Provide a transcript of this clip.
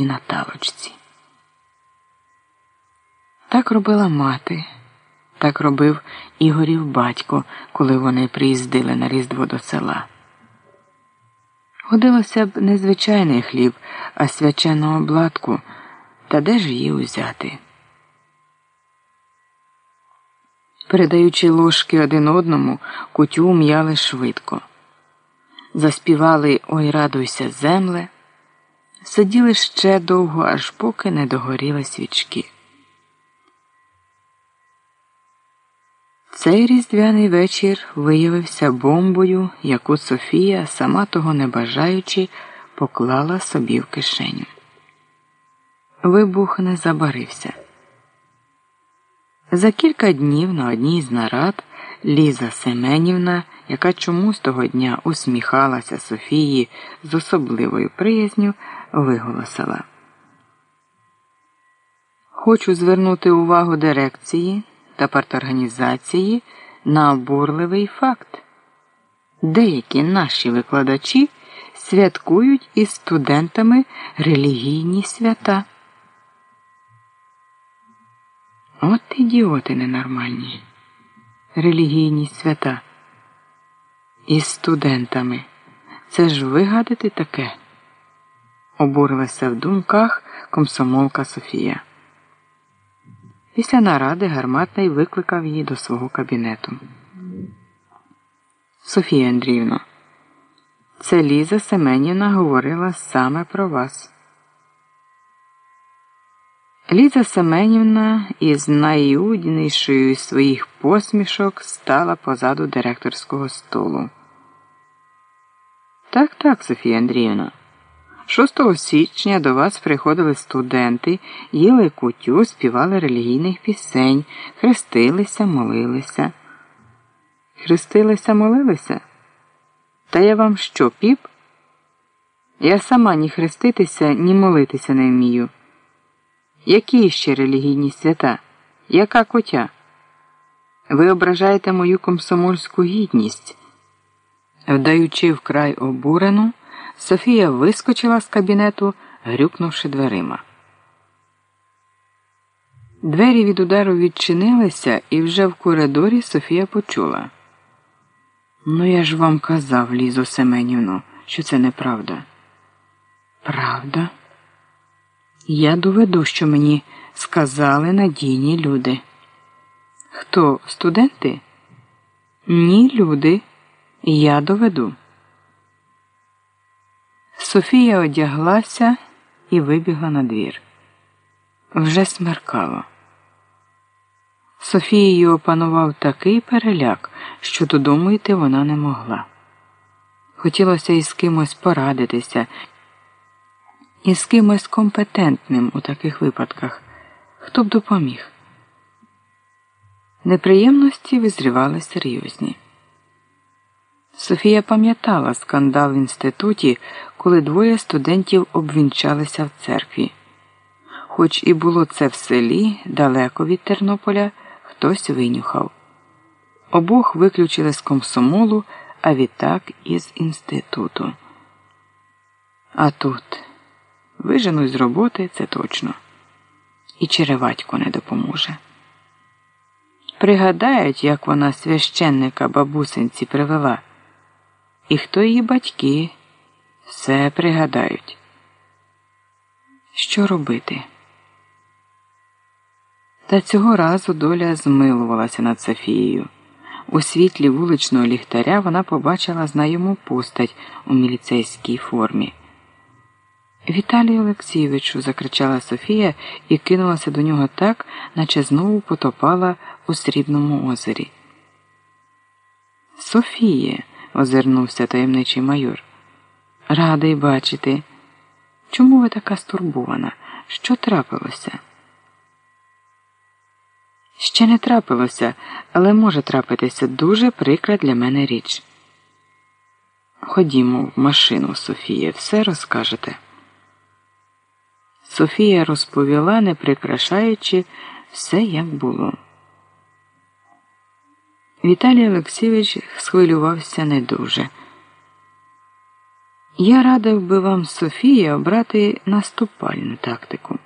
і на талочці. Так робила мати, так робив Ігорів батько, коли вони приїздили на Різдво до села. Годилося б не звичайний хліб, а свячену обладку, та де ж її узяти? Передаючи ложки один одному, кутю м'яли швидко. Заспівали Ой, радуйся, земле, сиділи ще довго, аж поки не догоріли свічки. Цей різдвяний вечір виявився бомбою, яку Софія, сама того не бажаючи, поклала собі в кишеню. Вибух не забарився. За кілька днів на одній з нарад Ліза Семенівна, яка чомусь того дня усміхалася Софії з особливою приязню, виголосила. Хочу звернути увагу дирекції та парторганізації на обурливий факт. Деякі наші викладачі святкують із студентами релігійні свята. От ідіоти ненормальні, релігійні свята. Із студентами. Це ж вигадати таке, обурилася в думках комсомолка Софія. Після наради гарматний викликав її до свого кабінету. Софія Андріївна, це Ліза Семенівна говорила саме про вас. Ліза Семенівна із найюднішою своїх посмішок стала позаду директорського столу. Так, так, Софія Андріївна. 6 січня до вас приходили студенти, їли кутю, співали релігійних пісень, хрестилися, молилися. Хрестилися, молилися? Та я вам що, піп? Я сама ні хреститися, ні молитися не вмію. Які ще релігійні свята? Яка котя? Ви ображаєте мою комсомольську гідність. Вдаючи вкрай обурену, Софія вискочила з кабінету, грюкнувши дверима. Двері від удару відчинилися, і вже в коридорі Софія почула. Ну, я ж вам казав, Лізо Семенівно, що це неправда. Правда? Я доведу, що мені сказали надійні люди. Хто студенти? Ні, люди. Я доведу. Софія одяглася і вибігла на двір. Вже смеркало. Софією опанував такий переляк, що додому йти вона не могла. Хотілося із кимось порадитися, із кимось компетентним у таких випадках, хто б допоміг. Неприємності визрівали серйозні. Софія пам'ятала скандал в інституті, коли двоє студентів обвінчалися в церкві. Хоч і було це в селі, далеко від Тернополя, хтось винюхав. Обох виключили з комсомолу, а відтак із інституту. А тут виженуть з роботи це точно. І череватько не допоможе. Пригадають, як вона священника бабусинці привела. І хто її батьки, все пригадають. Що робити? Та цього разу доля змилувалася над Софією. У світлі вуличного ліхтаря вона побачила знайому постать у міліцейській формі. Віталію Олексійовичу, закричала Софія і кинулася до нього так, наче знову потопала у срібному озері. Софіє озирнувся таємничий майор. Радий бачити. Чому ви така стурбована? Що трапилося? Ще не трапилося, але може трапитися дуже прикра для мене річ. Ходімо в машину, Софія, все розкажете. Софія розповіла, не прикрашаючи все, як було. Віталій Олексійович схвилювався не дуже. Я радив би вам, Софія, обрати наступальну тактику.